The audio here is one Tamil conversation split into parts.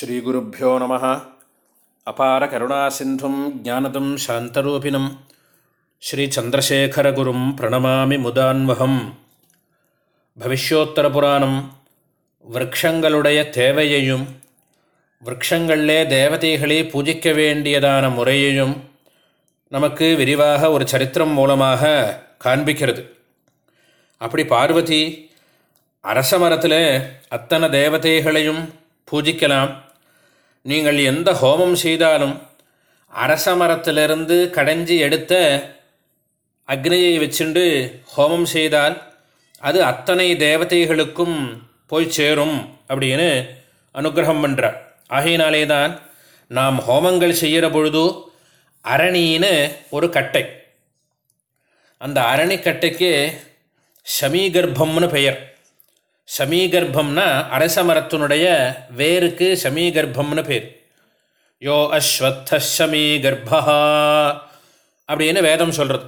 ஸ்ரீகுருப்போ நம. அபார கருணாசிந்தும் ஜானதம் சாந்தரூபிணம். ஸ்ரீச்சந்திரசேகரகுரும் பிரணமாமி முதான்வகம். பவிஷ்யோத்தர புராணம் விரக்ஷங்களுடைய தேவையையும் விரக்ஷங்களிலே தேவதைகளை பூஜிக்க வேண்டியதான முறையையும் நமக்கு விரிவாக ஒரு சரித்திரம் மூலமாக காண்பிக்கிறது. அப்படி பார்வதி அரச மரத்தில் அத்தனை தேவதைகளையும் பூஜிக்கலாம். நீங்கள் எந்த ஹோமம் செய்தாலும் அரச மரத்திலிருந்து கடைஞ்சி எடுத்த அக்னியை வச்சுண்டு ஹோமம் செய்தால் அது அத்தனை தேவதைகளுக்கும் போய் சேரும் அப்படின்னு அனுகிரகம் பண்ணுறார் ஆகையினாலே தான் நாம் ஹோமங்கள் செய்கிற பொழுது அரணின்னு ஒரு கட்டை. அந்த அரணிக்கட்டைக்கு ஷமீகர்ப்பம்னு பெயர். சமீகர்ப்பம்னா அரச மரத்தினுடைய வேருக்கு சமீகர்ப்பம்னு பேர். யோ அஸ்வத்த ஷமீகர்ப்பா அப்படின்னு வேதம் சொல்கிறது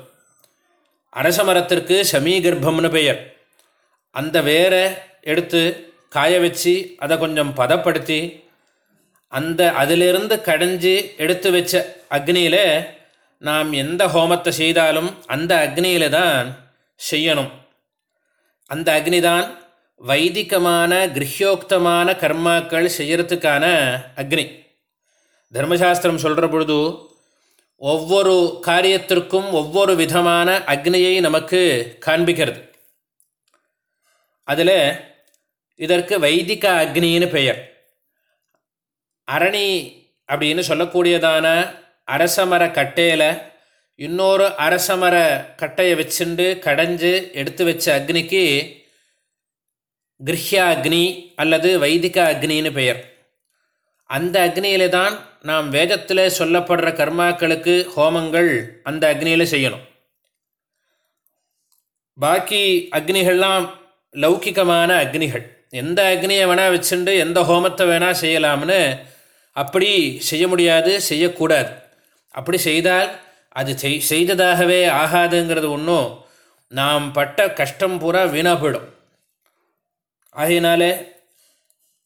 அரச மரத்திற்கு சமீகர்ப்பம்னு பெயர். அந்த வேரை எடுத்து காய வச்சு அதை கொஞ்சம் பதப்படுத்தி அந்த அதிலிருந்து கடைஞ்சி எடுத்து வச்ச அக்னியில் நாம் எந்த ஹோமத்தை செய்தாலும் அந்த அக்னியில் தான் செய்யணும். அந்த அக்னி தான் வைதிகமான கிரகியோக்தமான கர்மாக்கள் செய்கிறதுக்கான அக்னி. தர்மசாஸ்திரம் சொல்கிற பொழுது ஒவ்வொரு காரியத்திற்கும் ஒவ்வொரு விதமான அக்னியை நமக்கு காண்பிக்கிறது. அதில் இதற்கு வைதிக அக்னின்னு பெயர். அரணி அப்படின்னு சொல்லக்கூடியதான அரசமர கட்டையில் இன்னொரு அரசமர கட்டையை வச்சுண்டு கடைஞ்சு எடுத்து வச்ச அக்னிக்கு கிரஹ்ய அக்னி அல்லது வைதிக அக்னின்னு பெயர். அந்த அக்னியில தான் நாம் வேதத்தில் சொல்லப்படுற கர்மாக்களுக்கு ஹோமங்கள் அந்த அக்னியில் செய்யணும். பாக்கி அக்னிகள்லாம் லௌகிகமான அக்னிகள். எந்த அக்னியை வேணால் வச்சுண்டு எந்த ஹோமத்தை வேணால் செய்யலாம்னு அப்படி செய்ய முடியாது செய்யக்கூடாது. அப்படி செய்தால் அது செய் செய்ததாகவே ஆகாதுங்கிறது ஒன்றும் நாம் பட்ட கஷ்டம் பூரா வீணாக போயிடும். ஆகையினால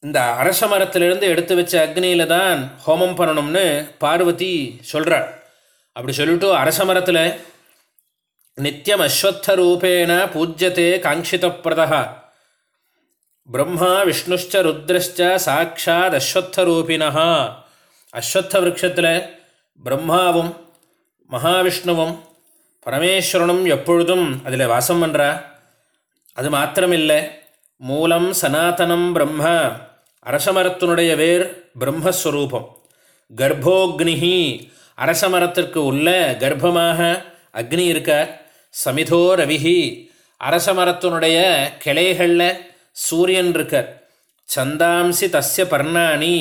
இந்த அரச மரத்திலிருந்து எடுத்து வச்ச அக்னியில் தான் ஹோமம் பண்ணணும்னு பார்வதி சொல்கிறாள் அப்படி சொல்லிட்டு அரச மரத்தில் நித்தியம் அஸ்வத்த ரூபேண பூஜ்யத்தே காங்கிதப்பிரதா பிரம்மா விஷ்ணுஷ்ச ருத்ரஷ்ச சாட்சாத் அஸ்வத்த ரூபினா அஸ்வத்த விரக்ஷத்தில் பிரம்மாவும் மகாவிஷ்ணுவும் பரமேஸ்வரனும் எப்பொழுதும் அதில் வாசம் பண்ணுறா அது மாத்திரமில்லை. மூலம் சனாதனம் பிரம்ம அரசமரத்தினுடைய வேர் பிரம்மஸ்வரூபம். கர்ப்போக்னிஹி அரசமரத்திற்கு உள்ள கர்ப்பமாக அக்னி இருக்க சமிதோ ரவிஹி அரசமரத்தினுடைய கிளைகளில் சூரியன் இருக்கார். சந்தாம்சி தஸ்ய பர்ணாணி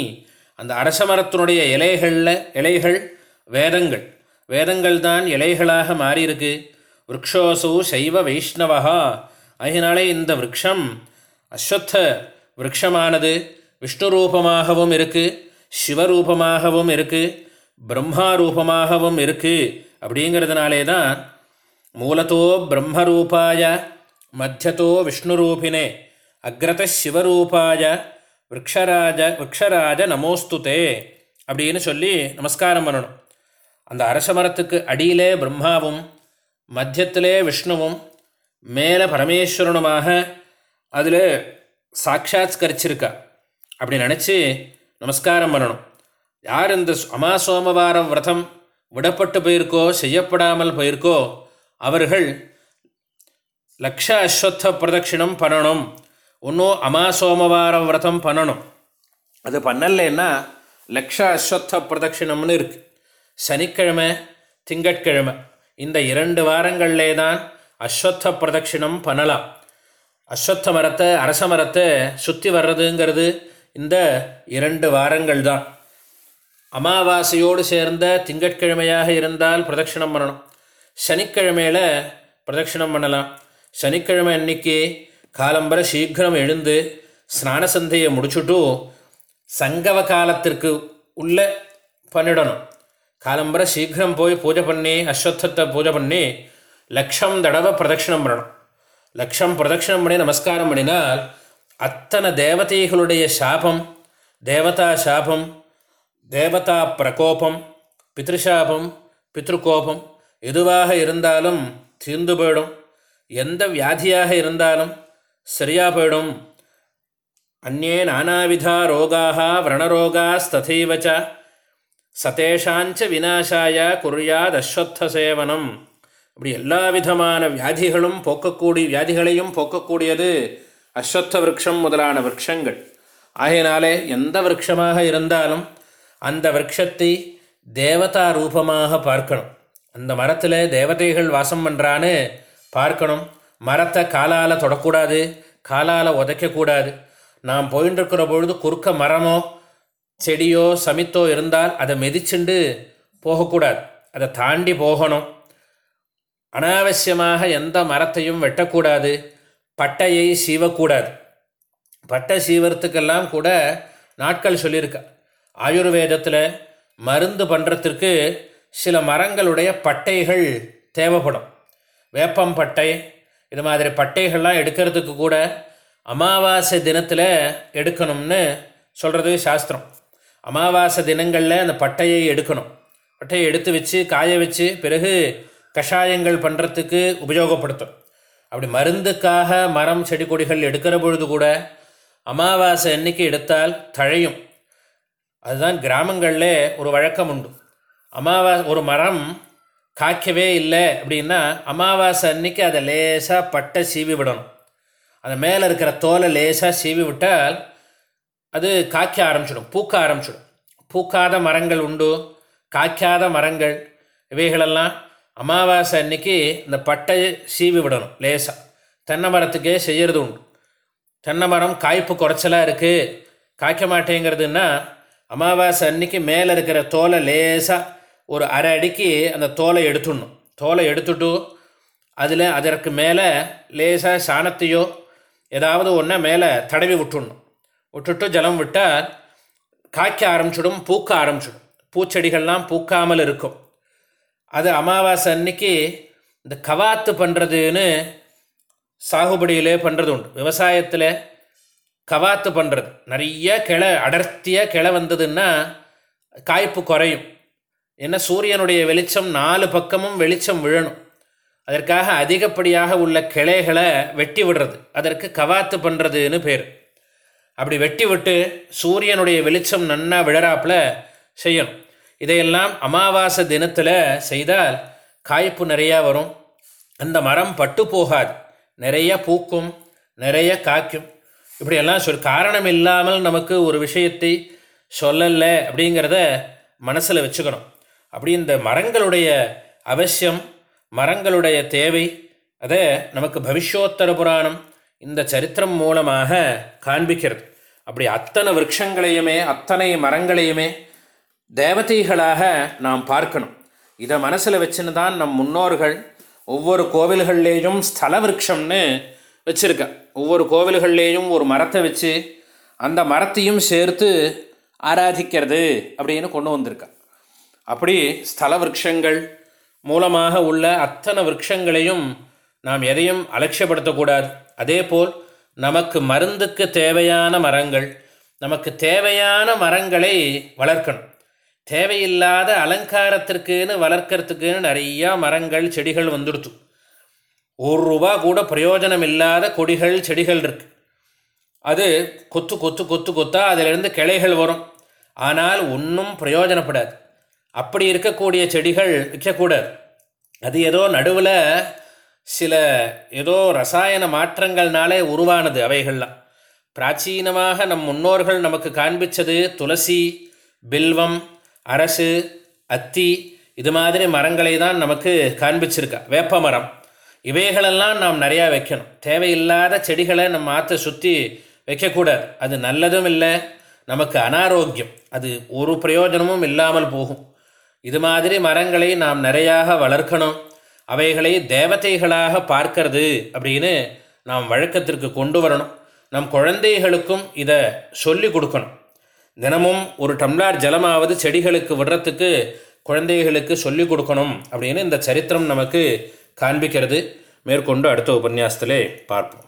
அந்த அரசமரத்தினுடைய இலைகளில் இலைகள் வேதங்கள். வேதங்கள் தான் இலைகளாக மாறியிருக்கு. விரக்ஷோசு சைவ வைஷ்ணவா அதனாலே இந்த விரக்ஷம் அஸ்வத்த விரக்ஷமானது விஷ்ணு ரூபமாகவும் இருக்குது சிவரூபமாகவும் இருக்குது பிரம்மா ரூபமாகவும் இருக்குது அப்படிங்கிறதுனாலே தான் மூலத்தோ பிரம்மரூபாய மத்தியத்தோ விஷ்ணுரூபினே அக்ரத சிவரூபாய விரக்ஷராஜ விரக்ஷராஜ நமோஸ்துதே அப்படின்னு சொல்லி நமஸ்காரம் பண்ணணும். அந்த அரச மரத்துக்கு அடியிலே பிரம்மாவும் மத்தியத்திலே விஷ்ணுவும் மேலே பரமேஸ்வரனுமாக அதில் சாட்சாத்கரிச்சிருக்கா. அப்படி நினச்சி நமஸ்காரம் பண்ணணும். யார் இந்த அமா சோமவாரம் விரதம் விடப்பட்டு போயிருக்கோ செய்யப்படாமல் போயிருக்கோ அவர்கள் லக்ஷ அஸ்வத்த பிரதட்சிணம் பண்ணணும். ஒன்றும் அமா சோமவாரம் விரதம் பண்ணணும். அது பண்ணலைன்னா லக்ஷ அஸ்வத்த பிரதட்சிணம்னு இருக்குது சனிக்கிழமை திங்கட்கிழமை இந்த இரண்டு வாரங்களிலே தான் அஸ்வத்த பிரதட்சிணம் பண்ணலாம். அஸ்வத்த மரத்தை அரச மரத்தை சுற்றி வர்றதுங்கிறது இந்த இரண்டு வாரங்கள் தான் அமாவாசையோடு சேர்ந்த திங்கட்கிழமையாக இருந்தால் பிரதட்சிணம் பண்ணணும். சனிக்கிழமையில் பிரதட்சிணம் பண்ணலாம். சனிக்கிழமை அன்னைக்கு காலம்பர சீக்கிரம் எழுந்து ஸ்நான சந்தையை முடிச்சுட்டு சங்கவ காலத்திற்கு உள்ள பண்ணிடணும். காலம்பர சீக்கிரம் போய் பூஜை பண்ணி அஸ்வத்தத்தை பூஜை பண்ணி லக்ஷம் தடவை பிரதட்சிணம் பண்ணணும். லக்ஷம் பிரதட்சிணம் பண்ணி நமஸ்காரம் பண்ணினால் அத்தனை தேவதைகளுடைய சாபம் தேவதா சாபம் தேவதா பிரகோபம் பித்ருஷாபம் பித்ருகோபம் எதுவாக இருந்தாலும் தீர்ந்து போயிடும். எந்த வியாதியாக இருந்தாலும் சரியாக போயிடும். அந்நே நானாவிதா ரோகாக விரணரோகாஸ்ததைவ சதேஷாஞ்ச விநாசாய குர்யாத் அஸ்வத்த சேவனம். இப்படி எல்லா விதமான வியாதிகளும் போக்கக்கூடிய வியாதிகளையும் போக்கக்கூடியது அஸ்வத்த விரக்ஷம் முதலான விரக்ஷங்கள். ஆகையினாலே எந்த விரக்ஷமாக இருந்தாலும் அந்த விரக்ஷத்தை தேவதா ரூபமாக பார்க்கணும். அந்த மரத்தில் தேவதைகள் வாசம் பண்ணுறான்னு பார்க்கணும். மரத்தை காலால் தொடக்கூடாது காலால் உதைக்கக்கூடாது. நாம் போயின்ட்டுருக்கிற பொழுது குறுக்க மரமோ செடியோ சமித்தோ இருந்தால் அதை மிதிச்சுண்டு போகக்கூடாது. அதை தாண்டி போகணும். அனாவசியமாக எந்த மரத்தையும் வெட்டக்கூடாது. பட்டையை சீவக்கூடாது. பட்டை சீவரத்துக்கெல்லாம் கூட நாட்கள் சொல்லியிருக்கா. ஆயுர்வேதத்தில் மருந்து பண்ணுறதுக்கு சில மரங்களுடைய பட்டைகள் தேவைப்படும். வேப்பம் பட்டை இது மாதிரி பட்டைகள்லாம் எடுக்கிறதுக்கு கூட அமாவாசை தினத்தில் எடுக்கணும்னு சொல்கிறது சாஸ்திரம். அமாவாசை தினங்களில் அந்த பட்டையை எடுக்கணும். பட்டையை எடுத்து வச்சு காய வச்சு பிறகு கஷாயங்கள் பண்ணுறதுக்கு உபயோகப்படுத்தும். அப்படி மருந்துக்காக மரம் செடி கொடிகள் எடுக்கிற பொழுது கூட அமாவாசை அன்னைக்கு எடுத்தால் தழையும். அதுதான் கிராமங்களில் ஒரு வழக்கம் உண்டு. அமாவா ஒரு மரம் காய்க்கவே இல்லை அப்படின்னா அமாவாசை அன்னைக்கு அதை லேசாக பட்டை சீவி விடணும். அந்த மேலே இருக்கிற தோலை லேசாக சீவி விட்டால் அது காய்க்க ஆரம்பிச்சிடும் பூக்க ஆரம்பிச்சிடும். பூக்காத மரங்கள் உண்டு காய்க்காத மரங்கள் இவைகளெல்லாம் அமாவாசை அன்னைக்கு இந்த பட்டை சீவி விடணும் லேசாக தென்னை மரத்துக்கே செய்கிறது உண்டு. தென்னை மரம் காய்ப்பு குறைச்சலாக இருக்குது காய்க்க மாட்டேங்கிறதுன்னா அமாவாசை அன்னைக்கு மேலே இருக்கிற தோலை லேசாக ஒரு அரை அடிக்கு அந்த தோலை எடுத்துடணும். தோலை எடுத்துட்டு அதில் அதற்கு மேலே லேசாக சாணத்தையோ ஏதாவது ஒன்றை மேலே தடவி விட்டுடணும். விட்டுட்டு ஜலம் விட்டால் காய்க்க ஆரம்பிச்சிடும் பூக்க ஆரம்பிச்சிடும். பூச்செடிகள்லாம் பூக்காமல் இருக்கும். அது அமாவாசை அன்னைக்கு இந்த கவாத்து பண்ணுறதுன்னு சாகுபடியிலே பண்ணுறது உண்டு. விவசாயத்தில் கவாத்து பண்ணுறது நிறைய கிளை அடர்த்தியாக கிளை வந்ததுன்னா காய்ப்பு குறையும். ஏன்னா சூரியனுடைய வெளிச்சம் நாலு பக்கமும் வெளிச்சம் விழணும். அதற்காக அதிகப்படியாக உள்ள கிளைகளை வெட்டி விடுறது. அதற்கு கவாத்து பண்ணுறதுன்னு பேர். அப்படி வெட்டி விட்டு சூரியனுடைய வெளிச்சம் நன்னா விழறாப்புல செய்யணும். இதையெல்லாம் அமாவாசை தினத்தில் செய்தால் காய்ப்பு நிறையா வரும். அந்த மரம் பட்டு போகாது. நிறைய பூக்கும் நிறைய காய்க்கும். இப்படியெல்லாம் சொல் காரணம் இல்லாமல் நமக்கு ஒரு விஷயத்தை சொல்லலை அப்படிங்கிறத மனசில் வச்சுக்கணும். அப்படி இந்த மரங்களுடைய அவசியம் மரங்களுடைய தேவை அதை நமக்கு பவிஷ்யோத்தர புராணம் இந்த சரித்திரம் மூலமாக காண்பிக்கிறது. அப்படி அத்தனை விரக்ஷங்களையுமே அத்தனை மரங்களையுமே தேவதைகளாக நாம் பார்க்கணும். இதை மனசில் வச்சுன்னு தான் நம் முன்னோர்கள் ஒவ்வொரு கோவில்கள்லேயும் ஸ்தல விரக்ஷம்னு வச்சுருக்கா. ஒவ்வொரு கோவில்கள்லேயும் ஒரு மரத்தை வச்சு அந்த மரத்தையும் சேர்த்து ஆராதிக்கிறது அப்படின்னு கொண்டு வந்திருக்கா. அப்படி ஸ்தல விரக்ஷங்கள் மூலமாக உள்ள அத்தனை விரக்ஷங்களையும் நாம் எதையும் அலட்சியப்படுத்தக்கூடாது. அதேபோல் நமக்கு மருந்துக்கு தேவையான மரங்கள் நமக்கு தேவையான மரங்களை வளர்க்கணும். தேவையில்லாத அலங்காரத்திற்குன்னு வளர்க்கறதுக்குன்னு நிறையா மரங்கள் செடிகள் வந்துடுத்து ஒரு ரூபா கூட பிரயோஜனம் இல்லாத கொடிகள் செடிகள் இருக்குது அது கொத்து கொத்து கொத்து கொத்தா அதிலிருந்து கிளைகள் வரும். ஆனால் ஒன்றும் பிரயோஜனப்படாது. அப்படி இருக்கக்கூடிய செடிகள் விற்கக்கூடாது. அது ஏதோ நடுவில் சில ஏதோ ரசாயன மாற்றங்கள்னாலே உருவானது அவைகள்லாம். பிராச்சீனமாக நம் முன்னோர்கள் நமக்கு காண்பித்தது துளசி பில்வம் அரசு அத்தி இது மாதிரி மரங்களை தான் நமக்கு காண்பிச்சிருக்கா. வேப்ப மரம். இவைகளெல்லாம் நாம் நிறையா வைக்கணும். தேவையில்லாத செடிகளை நம்ம ஆற்ற சுற்றி வைக்கக்கூடாது. அது நல்லதும் இல்லை நமக்கு அனாரோக்கியம். அது ஒரு பிரயோஜனமும் இல்லாமல் போகும். இது மாதிரி மரங்களை நாம் நிறையாக வளர்க்கணும். அவைகளை தேவதைகளாக பார்க்கறது அப்படின்னு நாம் வழக்கத்திற்கு கொண்டு வரணும். நம் குழந்தைகளுக்கும் இதை சொல்லி கொடுக்கணும். தினமும் ஒரு டம்ளார் ஜலமாவது செடிகளுக்கு விடுறதுக்கு குழந்தைகளுக்கு சொல்லிக் கொடுக்கணும் அப்படின்னு இந்த சரித்திரம் நமக்கு காண்பிக்கிறது. மேற்கொண்டு அடுத்த உபன்யாசத்திலே பார்ப்போம்.